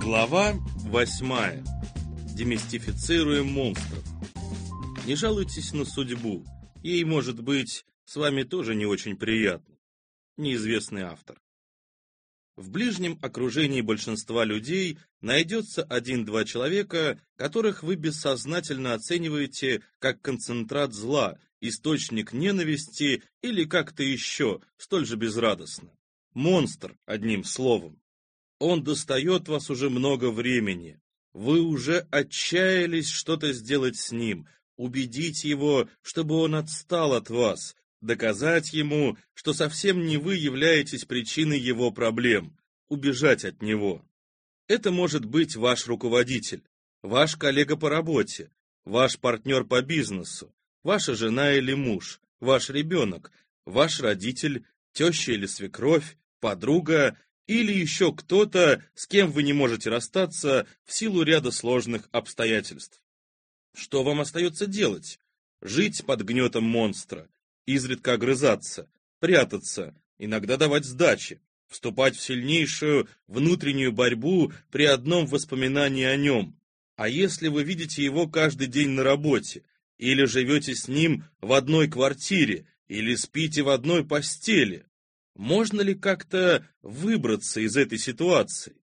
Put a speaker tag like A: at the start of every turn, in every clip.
A: Глава восьмая. Демистифицируем монстров. Не жалуйтесь на судьбу. Ей, может быть, с вами тоже не очень приятно. Неизвестный автор. В ближнем окружении большинства людей найдется один-два человека, которых вы бессознательно оцениваете как концентрат зла, источник ненависти или как-то еще, столь же безрадостно. Монстр, одним словом. Он достает вас уже много времени. Вы уже отчаялись что-то сделать с ним, убедить его, чтобы он отстал от вас, доказать ему, что совсем не вы являетесь причиной его проблем, убежать от него. Это может быть ваш руководитель, ваш коллега по работе, ваш партнер по бизнесу, ваша жена или муж, ваш ребенок, ваш родитель, теща или свекровь, подруга или еще кто-то, с кем вы не можете расстаться в силу ряда сложных обстоятельств. Что вам остается делать? Жить под гнетом монстра, изредка огрызаться, прятаться, иногда давать сдачи, вступать в сильнейшую внутреннюю борьбу при одном воспоминании о нем. А если вы видите его каждый день на работе, или живете с ним в одной квартире, или спите в одной постели, можно ли как-то выбраться из этой ситуации?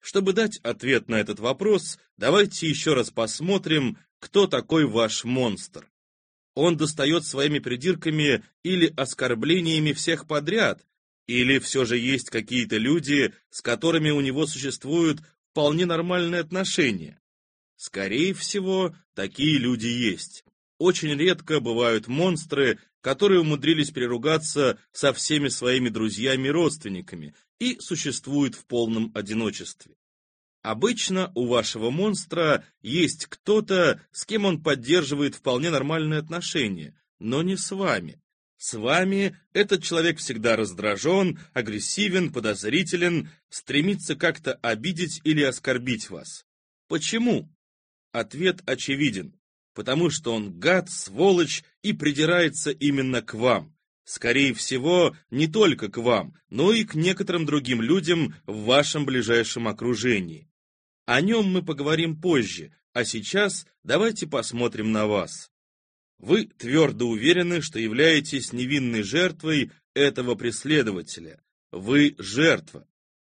A: Чтобы дать ответ на этот вопрос, давайте еще раз посмотрим, кто такой ваш монстр. Он достает своими придирками или оскорблениями всех подряд, или все же есть какие-то люди, с которыми у него существуют вполне нормальные отношения. Скорее всего, такие люди есть. Очень редко бывают монстры, которые умудрились переругаться со всеми своими друзьями и родственниками и существуют в полном одиночестве. Обычно у вашего монстра есть кто-то, с кем он поддерживает вполне нормальные отношения, но не с вами. С вами этот человек всегда раздражен, агрессивен, подозрителен, стремится как-то обидеть или оскорбить вас. Почему? Ответ очевиден потому что он гад, сволочь и придирается именно к вам. Скорее всего, не только к вам, но и к некоторым другим людям в вашем ближайшем окружении. О нем мы поговорим позже, а сейчас давайте посмотрим на вас. Вы твердо уверены, что являетесь невинной жертвой этого преследователя. Вы жертва.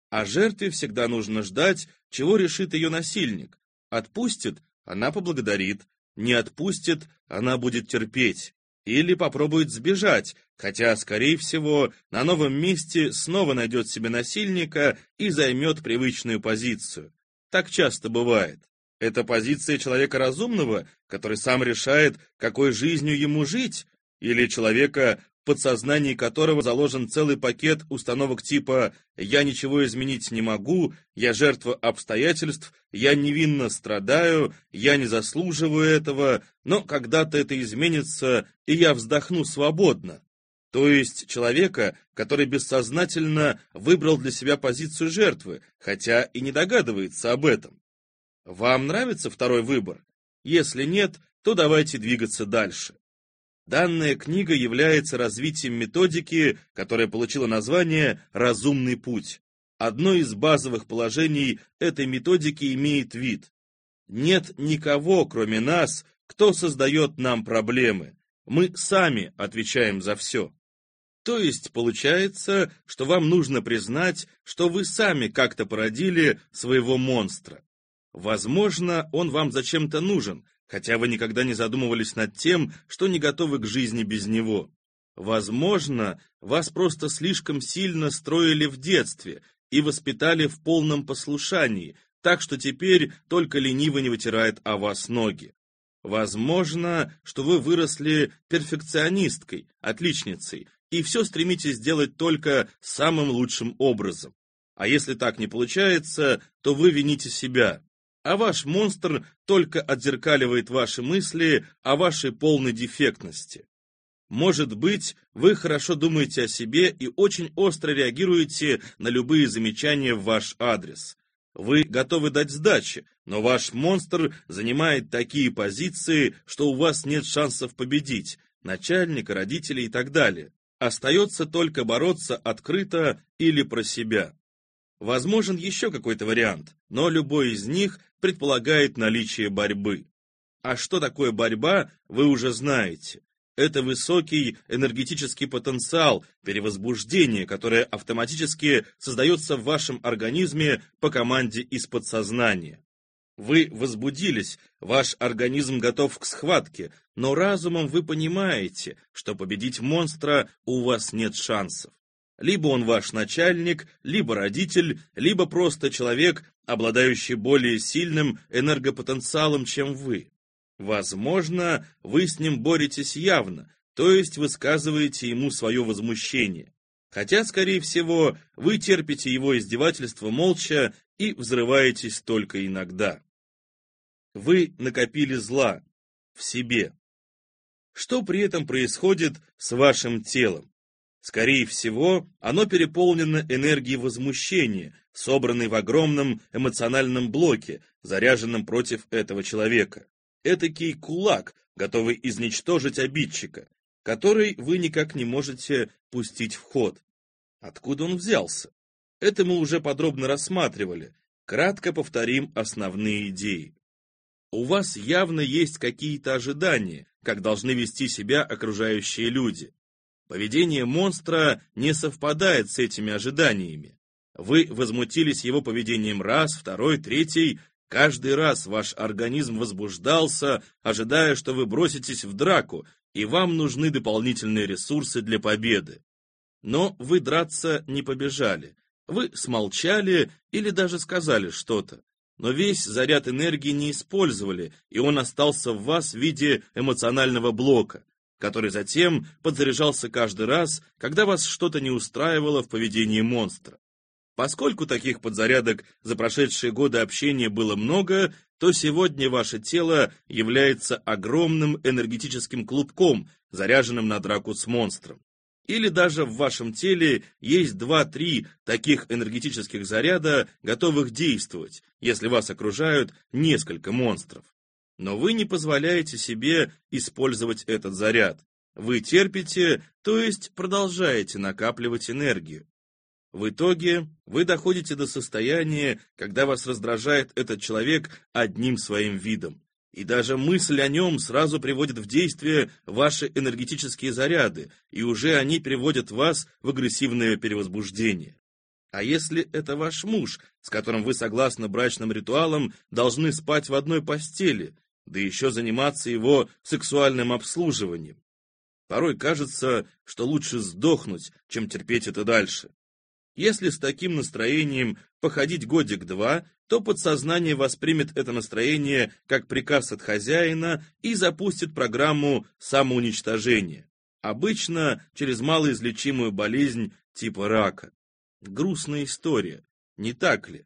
A: А жертве всегда нужно ждать, чего решит ее насильник. Отпустит, она поблагодарит, не отпустит, она будет терпеть. Или попробует сбежать, хотя, скорее всего, на новом месте снова найдет себе насильника и займет привычную позицию. Так часто бывает. Это позиция человека разумного, который сам решает, какой жизнью ему жить, или человека, в подсознании которого заложен целый пакет установок типа «я ничего изменить не могу», «я жертва обстоятельств», «я невинно страдаю», «я не заслуживаю этого», но когда-то это изменится, и я вздохну свободно. То есть человека, который бессознательно выбрал для себя позицию жертвы, хотя и не догадывается об этом. Вам нравится второй выбор? Если нет, то давайте двигаться дальше. Данная книга является развитием методики, которая получила название «Разумный путь». Одно из базовых положений этой методики имеет вид. Нет никого, кроме нас, кто создает нам проблемы. Мы сами отвечаем за все. То есть получается, что вам нужно признать, что вы сами как-то породили своего монстра. Возможно, он вам зачем-то нужен, хотя вы никогда не задумывались над тем, что не готовы к жизни без него. Возможно, вас просто слишком сильно строили в детстве и воспитали в полном послушании, так что теперь только лениво не вытирает о вас ноги. Возможно, что вы выросли перфекционисткой, отличницей, и все стремитесь делать только самым лучшим образом. А если так не получается, то вы вините себя а ваш монстр только отзеркаливает ваши мысли о вашей полной дефектности. Может быть, вы хорошо думаете о себе и очень остро реагируете на любые замечания в ваш адрес. Вы готовы дать сдачи, но ваш монстр занимает такие позиции, что у вас нет шансов победить, начальника, родителей и так далее. Остается только бороться открыто или про себя. Возможен еще какой-то вариант, но любой из них предполагает наличие борьбы. А что такое борьба, вы уже знаете. Это высокий энергетический потенциал, перевозбуждение, которое автоматически создается в вашем организме по команде из подсознания. Вы возбудились, ваш организм готов к схватке, но разумом вы понимаете, что победить монстра у вас нет шансов. Либо он ваш начальник, либо родитель, либо просто человек, обладающий более сильным энергопотенциалом, чем вы. Возможно, вы с ним боретесь явно, то есть высказываете ему свое возмущение. Хотя, скорее всего, вы терпите его издевательство молча и взрываетесь только иногда. Вы накопили зла в себе. Что при этом происходит с вашим телом? Скорее всего, оно переполнено энергией возмущения, собранной в огромном эмоциональном блоке, заряженном против этого человека. Этакий кулак, готовый изничтожить обидчика, который вы никак не можете пустить в ход. Откуда он взялся? Это мы уже подробно рассматривали. Кратко повторим основные идеи. У вас явно есть какие-то ожидания, как должны вести себя окружающие люди. Поведение монстра не совпадает с этими ожиданиями. Вы возмутились его поведением раз, второй, третий. Каждый раз ваш организм возбуждался, ожидая, что вы броситесь в драку, и вам нужны дополнительные ресурсы для победы. Но вы драться не побежали. Вы смолчали или даже сказали что-то но весь заряд энергии не использовали, и он остался в вас в виде эмоционального блока, который затем подзаряжался каждый раз, когда вас что-то не устраивало в поведении монстра. Поскольку таких подзарядок за прошедшие годы общения было много, то сегодня ваше тело является огромным энергетическим клубком, заряженным на драку с монстром. Или даже в вашем теле есть 2-3 таких энергетических заряда, готовых действовать, если вас окружают несколько монстров. Но вы не позволяете себе использовать этот заряд. Вы терпите, то есть продолжаете накапливать энергию. В итоге вы доходите до состояния, когда вас раздражает этот человек одним своим видом и даже мысль о нем сразу приводит в действие ваши энергетические заряды, и уже они приводят вас в агрессивное перевозбуждение. А если это ваш муж, с которым вы, согласно брачным ритуалам, должны спать в одной постели, да еще заниматься его сексуальным обслуживанием? Порой кажется, что лучше сдохнуть, чем терпеть это дальше. Если с таким настроением походить годик-два, то подсознание воспримет это настроение как приказ от хозяина и запустит программу самоуничтожения. Обычно через малоизлечимую болезнь типа рака. Грустная история, не так ли?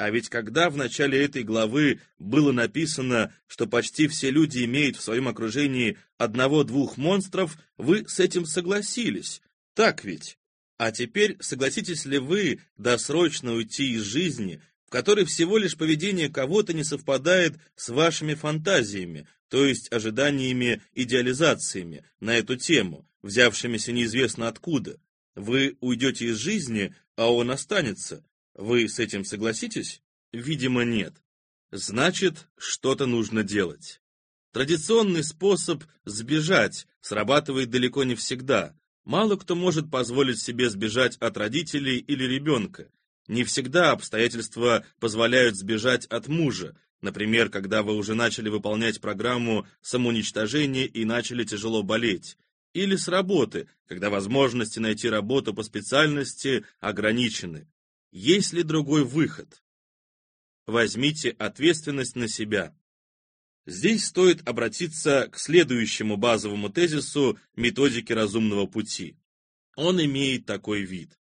A: А ведь когда в начале этой главы было написано, что почти все люди имеют в своем окружении одного-двух монстров, вы с этим согласились. Так ведь? А теперь согласитесь ли вы досрочно уйти из жизни, в которой всего лишь поведение кого-то не совпадает с вашими фантазиями, то есть ожиданиями, идеализациями на эту тему, взявшимися неизвестно откуда? Вы уйдете из жизни, а он останется. Вы с этим согласитесь? Видимо, нет. Значит, что-то нужно делать. Традиционный способ сбежать срабатывает далеко не всегда, Мало кто может позволить себе сбежать от родителей или ребенка. Не всегда обстоятельства позволяют сбежать от мужа, например, когда вы уже начали выполнять программу самоуничтожения и начали тяжело болеть, или с работы, когда возможности найти работу по специальности ограничены. Есть ли другой выход? Возьмите ответственность на себя. Здесь стоит обратиться к следующему базовому тезису методики разумного пути. Он имеет такой вид.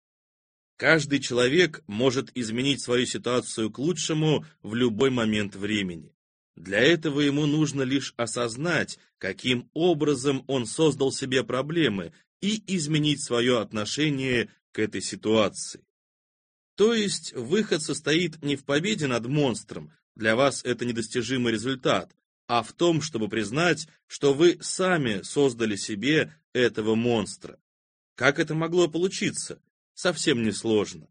A: Каждый человек может изменить свою ситуацию к лучшему в любой момент времени. Для этого ему нужно лишь осознать, каким образом он создал себе проблемы и изменить свое отношение к этой ситуации. То есть выход состоит не в победе над монстром, для вас это недостижимый результат, а в том, чтобы признать, что вы сами создали себе этого монстра. Как это могло получиться? Совсем несложно.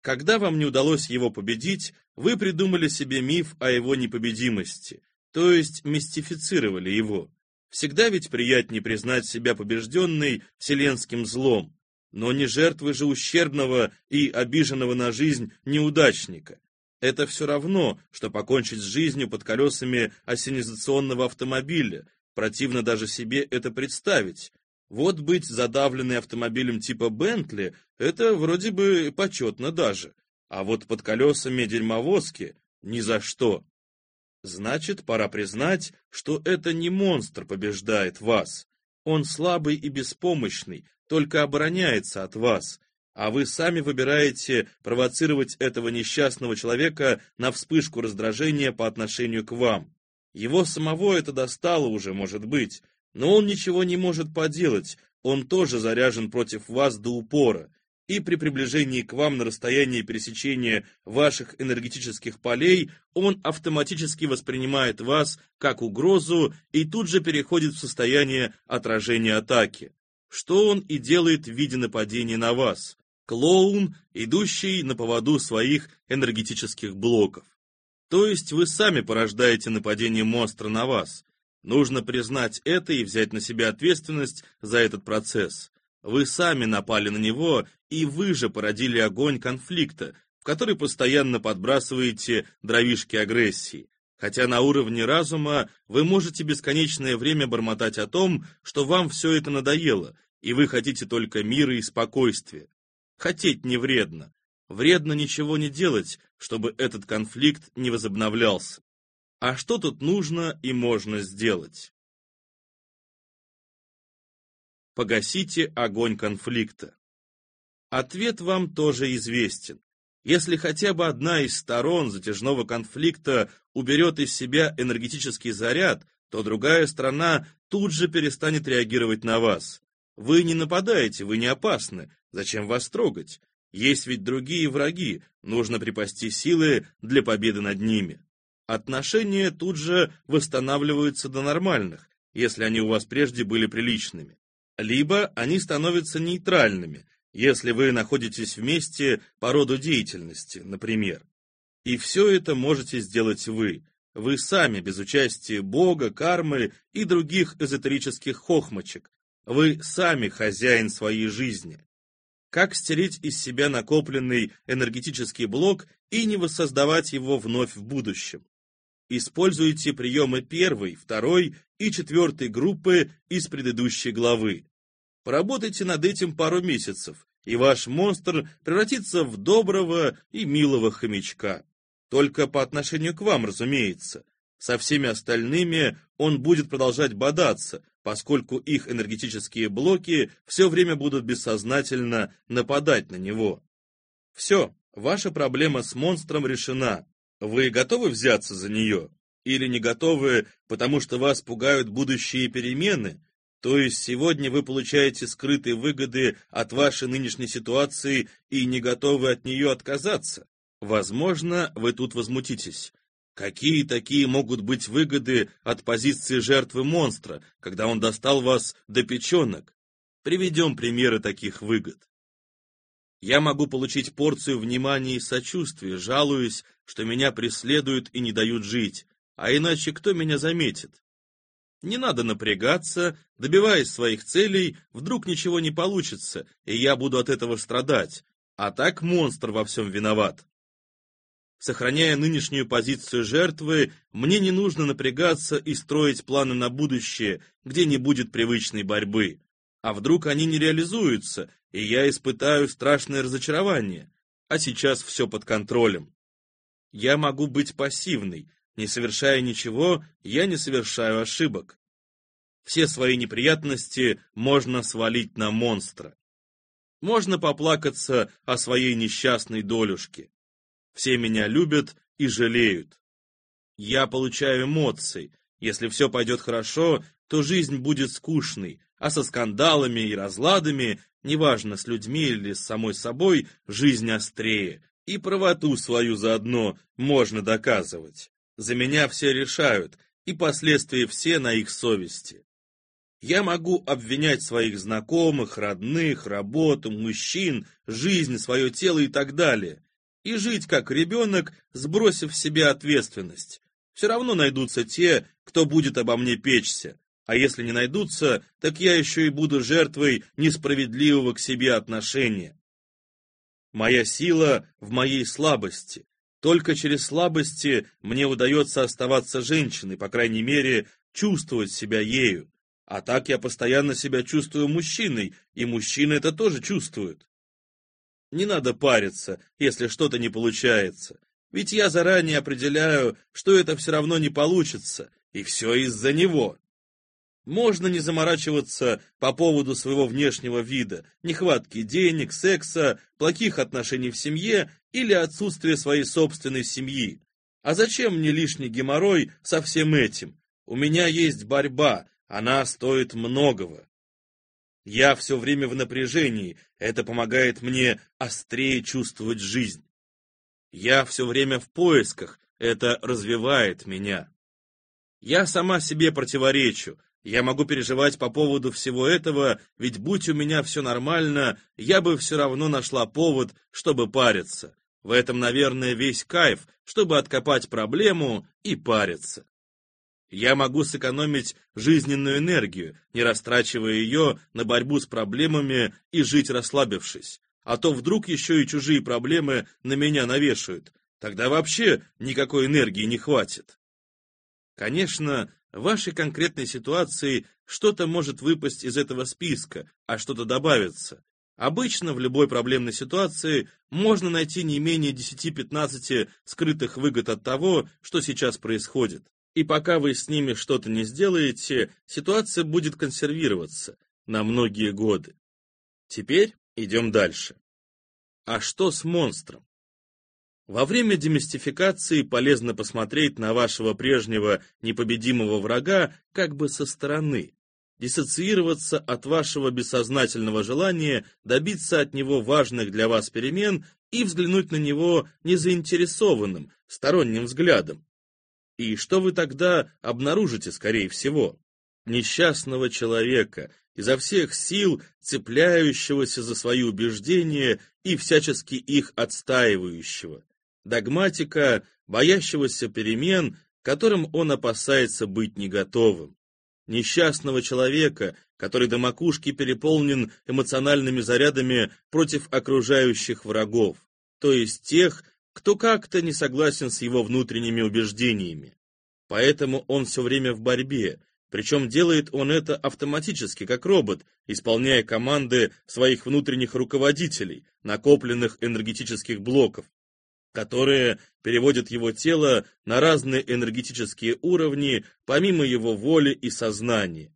A: Когда вам не удалось его победить, вы придумали себе миф о его непобедимости, то есть мистифицировали его. Всегда ведь приятнее признать себя побежденной вселенским злом, но не жертвы же ущербного и обиженного на жизнь неудачника. Это все равно, что покончить с жизнью под колесами осенизационного автомобиля. Противно даже себе это представить. Вот быть задавленной автомобилем типа Бентли – это вроде бы почетно даже. А вот под колесами дерьмовозки – ни за что. Значит, пора признать, что это не монстр побеждает вас. Он слабый и беспомощный, только обороняется от вас, а вы сами выбираете провоцировать этого несчастного человека на вспышку раздражения по отношению к вам. Его самого это достало уже, может быть, но он ничего не может поделать, он тоже заряжен против вас до упора, и при приближении к вам на расстоянии пересечения ваших энергетических полей он автоматически воспринимает вас как угрозу и тут же переходит в состояние отражения атаки что он и делает в виде нападения на вас. Клоун, идущий на поводу своих энергетических блоков. То есть вы сами порождаете нападение монстра на вас. Нужно признать это и взять на себя ответственность за этот процесс. Вы сами напали на него, и вы же породили огонь конфликта, в который постоянно подбрасываете дровишки агрессии. Хотя на уровне разума вы можете бесконечное время бормотать о том, что вам все это надоело, и вы хотите только мира и спокойствия. Хотеть не вредно. Вредно ничего не делать, чтобы этот конфликт не возобновлялся. А что тут нужно и можно сделать? Погасите огонь конфликта. Ответ вам тоже известен. Если хотя бы одна из сторон затяжного конфликта уберет из себя энергетический заряд, то другая сторона тут же перестанет реагировать на вас. Вы не нападаете, вы не опасны. Зачем вас трогать? Есть ведь другие враги, нужно припасти силы для победы над ними. Отношения тут же восстанавливаются до нормальных, если они у вас прежде были приличными. Либо они становятся нейтральными, если вы находитесь вместе по роду деятельности, например. И все это можете сделать вы. Вы сами, без участия Бога, кармы и других эзотерических хохмочек, вы сами хозяин своей жизни. Как стереть из себя накопленный энергетический блок и не воссоздавать его вновь в будущем? Используйте приемы первой, второй и четвертой группы из предыдущей главы. Поработайте над этим пару месяцев, и ваш монстр превратится в доброго и милого хомячка. Только по отношению к вам, разумеется. Со всеми остальными он будет продолжать бодаться, поскольку их энергетические блоки все время будут бессознательно нападать на него. Все, ваша проблема с монстром решена. Вы готовы взяться за нее? Или не готовы, потому что вас пугают будущие перемены? То есть сегодня вы получаете скрытые выгоды от вашей нынешней ситуации и не готовы от нее отказаться? Возможно, вы тут возмутитесь. Какие такие могут быть выгоды от позиции жертвы монстра, когда он достал вас до печенок? Приведем примеры таких выгод. Я могу получить порцию внимания и сочувствия, жалуясь, что меня преследуют и не дают жить, а иначе кто меня заметит? Не надо напрягаться, добиваясь своих целей, вдруг ничего не получится, и я буду от этого страдать. А так монстр во всем виноват. Сохраняя нынешнюю позицию жертвы, мне не нужно напрягаться и строить планы на будущее, где не будет привычной борьбы. А вдруг они не реализуются, и я испытаю страшное разочарование. А сейчас все под контролем. Я могу быть пассивной. Не совершая ничего, я не совершаю ошибок. Все свои неприятности можно свалить на монстра. Можно поплакаться о своей несчастной долюшке. Все меня любят и жалеют. Я получаю эмоции. Если все пойдет хорошо, то жизнь будет скучной, а со скандалами и разладами, неважно, с людьми или с самой собой, жизнь острее. И правоту свою заодно можно доказывать. За меня все решают, и последствия все на их совести. Я могу обвинять своих знакомых, родных, работу, мужчин, жизнь, свое тело и так далее. и жить как ребенок, сбросив в себе ответственность. Все равно найдутся те, кто будет обо мне печься. А если не найдутся, так я еще и буду жертвой несправедливого к себе отношения. Моя сила в моей слабости. Только через слабости мне удается оставаться женщиной, по крайней мере, чувствовать себя ею. А так я постоянно себя чувствую мужчиной, и мужчины это тоже чувствуют. Не надо париться, если что-то не получается. Ведь я заранее определяю, что это все равно не получится, и все из-за него. Можно не заморачиваться по поводу своего внешнего вида, нехватки денег, секса, плохих отношений в семье или отсутствия своей собственной семьи. А зачем мне лишний геморрой со всем этим? У меня есть борьба, она стоит многого. Я все время в напряжении, это помогает мне острее чувствовать жизнь. Я все время в поисках, это развивает меня. Я сама себе противоречу, я могу переживать по поводу всего этого, ведь будь у меня все нормально, я бы все равно нашла повод, чтобы париться. В этом, наверное, весь кайф, чтобы откопать проблему и париться. Я могу сэкономить жизненную энергию, не растрачивая ее на борьбу с проблемами и жить расслабившись. А то вдруг еще и чужие проблемы на меня навешают. Тогда вообще никакой энергии не хватит. Конечно, в вашей конкретной ситуации что-то может выпасть из этого списка, а что-то добавится. Обычно в любой проблемной ситуации можно найти не менее 10-15 скрытых выгод от того, что сейчас происходит. И пока вы с ними что-то не сделаете, ситуация будет консервироваться на многие годы. Теперь идем дальше. А что с монстром? Во время демистификации полезно посмотреть на вашего прежнего непобедимого врага как бы со стороны, диссоциироваться от вашего бессознательного желания добиться от него важных для вас перемен и взглянуть на него незаинтересованным, сторонним взглядом. И что вы тогда обнаружите, скорее всего? Несчастного человека, изо всех сил цепляющегося за свои убеждения и всячески их отстаивающего догматика, боящегося перемен, которым он опасается быть не готовым. Несчастного человека, который до макушки переполнен эмоциональными зарядами против окружающих врагов, то есть тех, кто как-то не согласен с его внутренними убеждениями. Поэтому он все время в борьбе, причем делает он это автоматически, как робот, исполняя команды своих внутренних руководителей, накопленных энергетических блоков, которые переводят его тело на разные энергетические уровни, помимо его воли и сознания.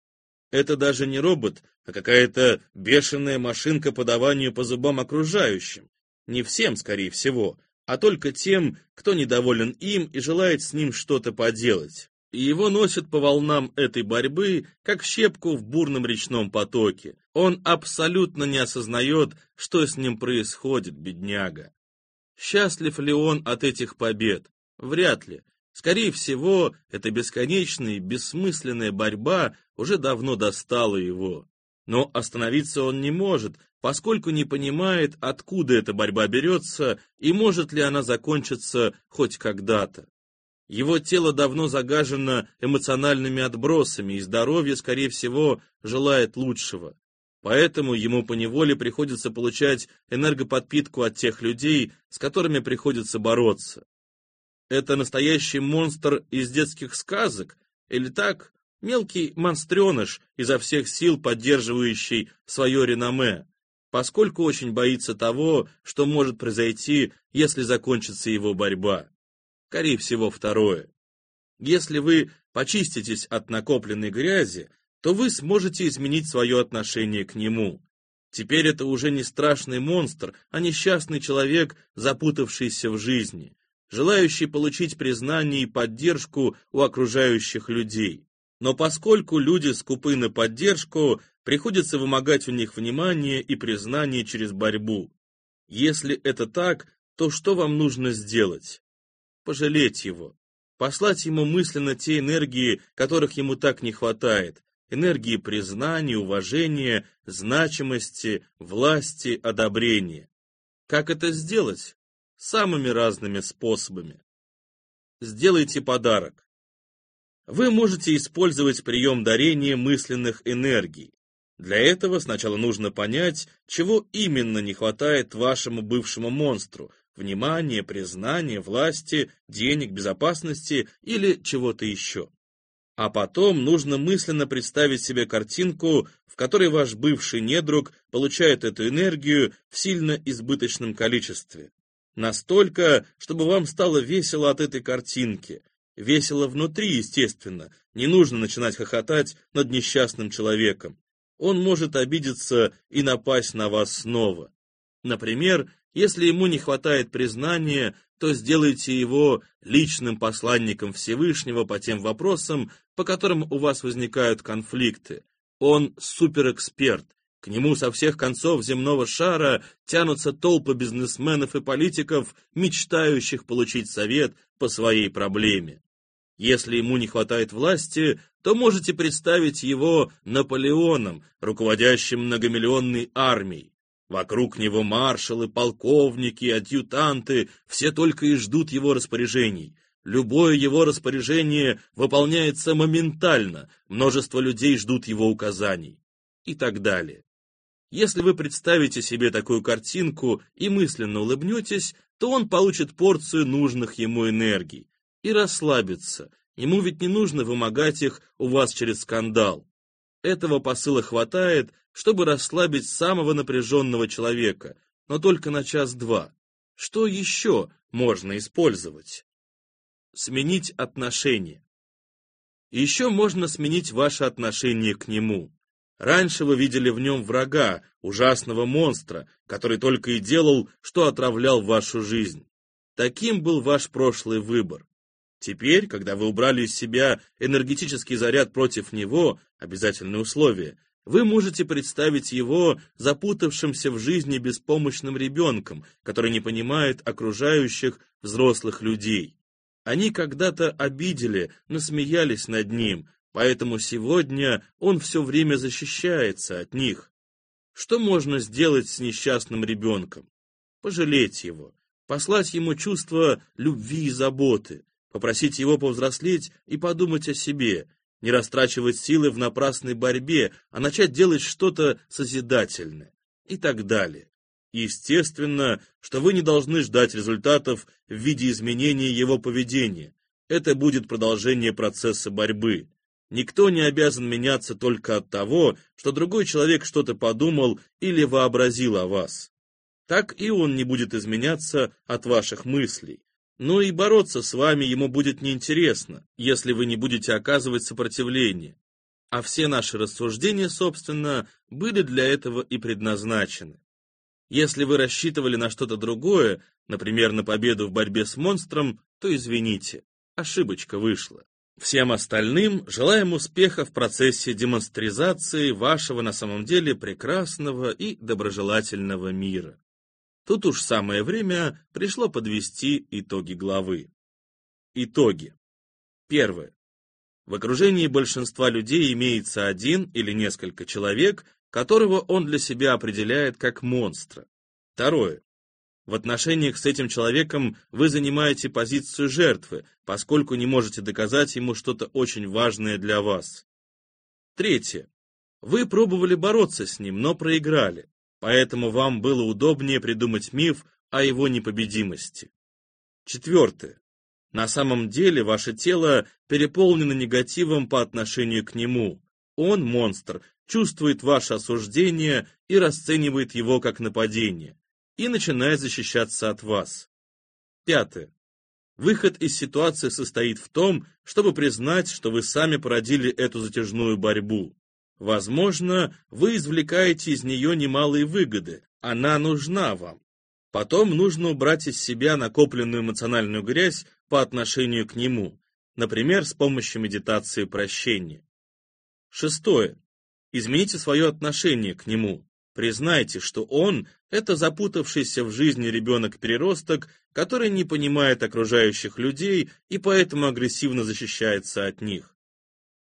A: Это даже не робот, а какая-то бешеная машинка по даванию по зубам окружающим. Не всем, скорее всего, а только тем, кто недоволен им и желает с ним что-то поделать. И его носят по волнам этой борьбы, как щепку в бурном речном потоке. Он абсолютно не осознает, что с ним происходит, бедняга. Счастлив ли он от этих побед? Вряд ли. Скорее всего, эта бесконечная и бессмысленная борьба уже давно достала его. Но остановиться он не может, поскольку не понимает, откуда эта борьба берется и может ли она закончиться хоть когда-то. Его тело давно загажено эмоциональными отбросами, и здоровье, скорее всего, желает лучшего. Поэтому ему поневоле приходится получать энергоподпитку от тех людей, с которыми приходится бороться. Это настоящий монстр из детских сказок? Или так, мелкий монстреныш, изо всех сил поддерживающий свое реноме, поскольку очень боится того, что может произойти, если закончится его борьба? Скорее всего, второе. Если вы почиститесь от накопленной грязи, то вы сможете изменить свое отношение к нему. Теперь это уже не страшный монстр, а несчастный человек, запутавшийся в жизни, желающий получить признание и поддержку у окружающих людей. Но поскольку люди скупы на поддержку, приходится вымогать у них внимание и признание через борьбу. Если это так, то что вам нужно сделать? Пожалеть его, послать ему мысленно те энергии, которых ему так не хватает, энергии признания, уважения, значимости, власти, одобрения. Как это сделать? самыми разными способами. Сделайте подарок. Вы можете использовать прием дарения мысленных энергий. Для этого сначала нужно понять, чего именно не хватает вашему бывшему монстру – внимания, признания, власти, денег, безопасности или чего-то еще. А потом нужно мысленно представить себе картинку, в которой ваш бывший недруг получает эту энергию в сильно избыточном количестве. Настолько, чтобы вам стало весело от этой картинки. Весело внутри, естественно. Не нужно начинать хохотать над несчастным человеком он может обидеться и напасть на вас снова. Например, если ему не хватает признания, то сделайте его личным посланником Всевышнего по тем вопросам, по которым у вас возникают конфликты. Он суперэксперт. К нему со всех концов земного шара тянутся толпы бизнесменов и политиков, мечтающих получить совет по своей проблеме. Если ему не хватает власти, то можете представить его Наполеоном, руководящим многомиллионной армией. Вокруг него маршалы, полковники, адъютанты, все только и ждут его распоряжений. Любое его распоряжение выполняется моментально, множество людей ждут его указаний. И так далее. Если вы представите себе такую картинку и мысленно улыбнетесь, то он получит порцию нужных ему энергий и расслабиться. Ему ведь не нужно вымогать их у вас через скандал. Этого посыла хватает, чтобы расслабить самого напряженного человека, но только на час-два. Что еще можно использовать? Сменить отношение. Еще можно сменить ваше отношение к нему. Раньше вы видели в нем врага, ужасного монстра, который только и делал, что отравлял вашу жизнь. Таким был ваш прошлый выбор. Теперь, когда вы убрали из себя энергетический заряд против него, обязательное условие, вы можете представить его запутавшимся в жизни беспомощным ребенком, который не понимает окружающих взрослых людей. Они когда-то обидели, насмеялись над ним, поэтому сегодня он все время защищается от них. Что можно сделать с несчастным ребенком? Пожалеть его, послать ему чувство любви и заботы, попросить его повзрослеть и подумать о себе, не растрачивать силы в напрасной борьбе, а начать делать что-то созидательное и так далее. Естественно, что вы не должны ждать результатов в виде изменения его поведения. Это будет продолжение процесса борьбы. Никто не обязан меняться только от того, что другой человек что-то подумал или вообразил о вас. Так и он не будет изменяться от ваших мыслей. Но и бороться с вами ему будет неинтересно, если вы не будете оказывать сопротивление. А все наши рассуждения, собственно, были для этого и предназначены. Если вы рассчитывали на что-то другое, например, на победу в борьбе с монстром, то извините, ошибочка вышла. Всем остальным желаем успеха в процессе демонстризации вашего на самом деле прекрасного и доброжелательного мира. Тут уж самое время пришло подвести итоги главы. Итоги. Первое. В окружении большинства людей имеется один или несколько человек, которого он для себя определяет как монстра. Второе. В отношениях с этим человеком вы занимаете позицию жертвы, поскольку не можете доказать ему что-то очень важное для вас. Третье. Вы пробовали бороться с ним, но проиграли поэтому вам было удобнее придумать миф о его непобедимости. Четвертое. На самом деле ваше тело переполнено негативом по отношению к нему. Он, монстр, чувствует ваше осуждение и расценивает его как нападение, и начинает защищаться от вас. Пятое. Выход из ситуации состоит в том, чтобы признать, что вы сами породили эту затяжную борьбу. Возможно, вы извлекаете из нее немалые выгоды, она нужна вам. Потом нужно убрать из себя накопленную эмоциональную грязь по отношению к нему, например, с помощью медитации прощения. Шестое. Измените свое отношение к нему. Признайте, что он – это запутавшийся в жизни ребенок-переросток, который не понимает окружающих людей и поэтому агрессивно защищается от них.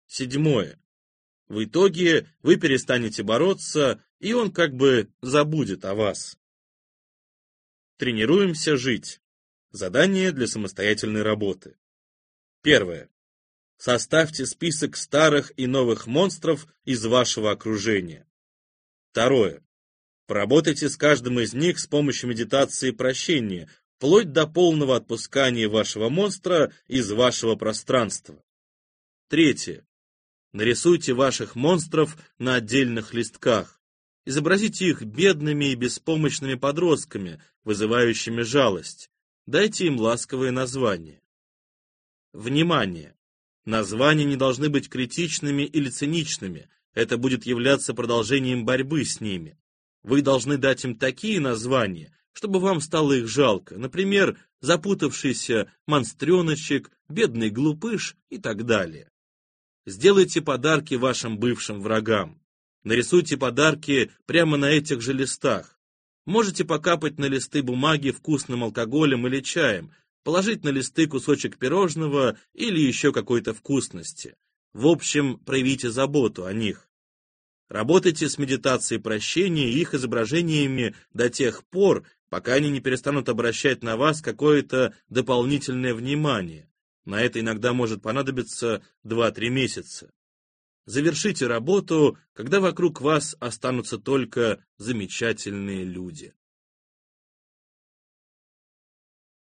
A: Седьмое. В итоге вы перестанете бороться, и он как бы забудет о вас. Тренируемся жить. Задание для самостоятельной работы. Первое. Составьте список старых и новых монстров из вашего окружения. Второе. Поработайте с каждым из них с помощью медитации прощения, вплоть до полного отпускания вашего монстра из вашего пространства. Третье. Нарисуйте ваших монстров на отдельных листках. Изобразите их бедными и беспомощными подростками, вызывающими жалость. Дайте им ласковые названия. Внимание! Названия не должны быть критичными или циничными, это будет являться продолжением борьбы с ними. Вы должны дать им такие названия, чтобы вам стало их жалко, например, запутавшийся монстреночек, бедный глупыш и так далее. Сделайте подарки вашим бывшим врагам. Нарисуйте подарки прямо на этих же листах. Можете покапать на листы бумаги вкусным алкоголем или чаем, положить на листы кусочек пирожного или еще какой-то вкусности. В общем, проявите заботу о них. Работайте с медитацией прощения и их изображениями до тех пор, пока они не перестанут обращать на вас какое-то дополнительное внимание. На это иногда может понадобиться 2-3 месяца. Завершите работу, когда вокруг вас останутся только замечательные люди.